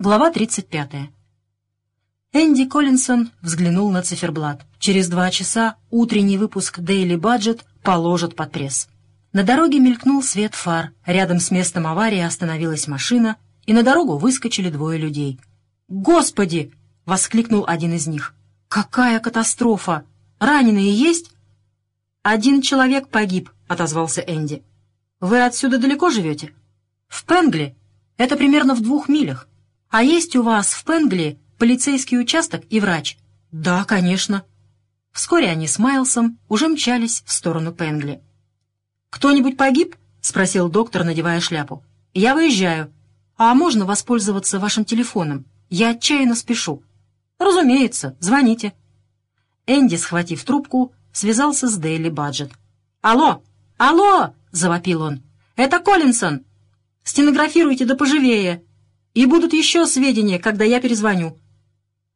Глава 35. Энди Коллинсон взглянул на циферблат. Через два часа утренний выпуск Daily Budget положат под пресс. На дороге мелькнул свет фар, рядом с местом аварии остановилась машина, и на дорогу выскочили двое людей. «Господи!» — воскликнул один из них. «Какая катастрофа! Раненые есть?» «Один человек погиб», — отозвался Энди. «Вы отсюда далеко живете?» «В Пенгли. Это примерно в двух милях. «А есть у вас в Пенгли полицейский участок и врач?» «Да, конечно». Вскоре они с Майлсом уже мчались в сторону Пенгли. «Кто-нибудь погиб?» — спросил доктор, надевая шляпу. «Я выезжаю. А можно воспользоваться вашим телефоном? Я отчаянно спешу». «Разумеется, звоните». Энди, схватив трубку, связался с Дейли Баджет. «Алло! Алло!» — завопил он. «Это Коллинсон! Стенографируйте да поживее!» И будут еще сведения, когда я перезвоню».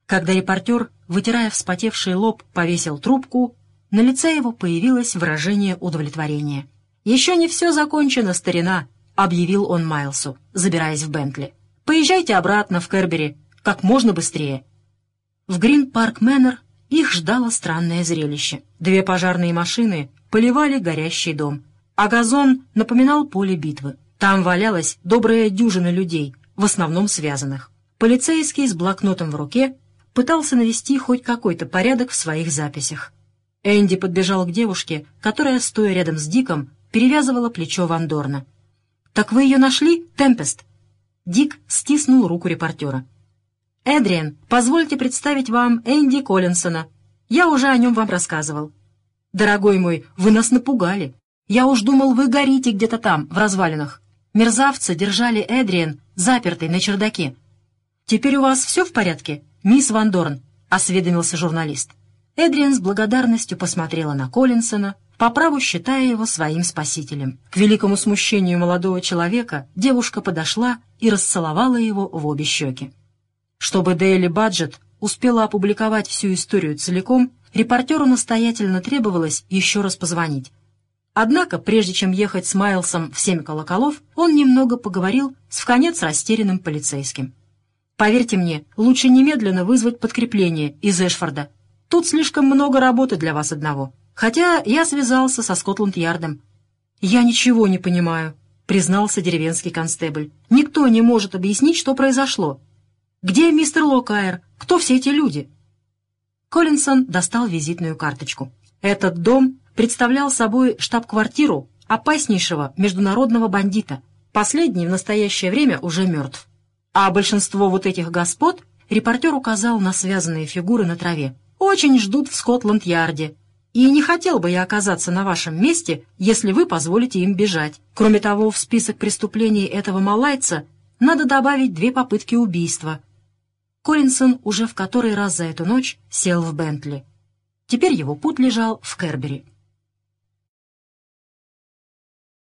Когда репортер, вытирая вспотевший лоб, повесил трубку, на лице его появилось выражение удовлетворения. «Еще не все закончено, старина», — объявил он Майлсу, забираясь в Бентли. «Поезжайте обратно в Кербери, как можно быстрее». В Грин-парк Мэннер их ждало странное зрелище. Две пожарные машины поливали горящий дом, а газон напоминал поле битвы. Там валялась добрая дюжина людей — в основном связанных. Полицейский с блокнотом в руке пытался навести хоть какой-то порядок в своих записях. Энди подбежал к девушке, которая, стоя рядом с Диком, перевязывала плечо Вандорна. «Так вы ее нашли, Темпест?» Дик стиснул руку репортера. «Эдриан, позвольте представить вам Энди Коллинсона. Я уже о нем вам рассказывал». «Дорогой мой, вы нас напугали. Я уж думал, вы горите где-то там, в развалинах. Мерзавцы держали Эдриан запертой на чердаке. «Теперь у вас все в порядке, мисс Ван Дорн?» — осведомился журналист. Эдриан с благодарностью посмотрела на Коллинсона, по праву считая его своим спасителем. К великому смущению молодого человека девушка подошла и расцеловала его в обе щеки. Чтобы Дейли Баджет успела опубликовать всю историю целиком, репортеру настоятельно требовалось еще раз позвонить. Однако, прежде чем ехать с Майлсом в семь колоколов, он немного поговорил с вконец растерянным полицейским. «Поверьте мне, лучше немедленно вызвать подкрепление из Эшфорда. Тут слишком много работы для вас одного. Хотя я связался со Скотланд-Ярдом». «Я ничего не понимаю», — признался деревенский констебль. «Никто не может объяснить, что произошло. Где мистер Локайр? Кто все эти люди?» Коллинсон достал визитную карточку. «Этот дом представлял собой штаб-квартиру опаснейшего международного бандита. Последний в настоящее время уже мертв. А большинство вот этих господ, репортер указал на связанные фигуры на траве, очень ждут в Скотланд-Ярде. И не хотел бы я оказаться на вашем месте, если вы позволите им бежать. Кроме того, в список преступлений этого малайца надо добавить две попытки убийства. Коллинсон уже в который раз за эту ночь сел в Бентли. Теперь его путь лежал в Кербери.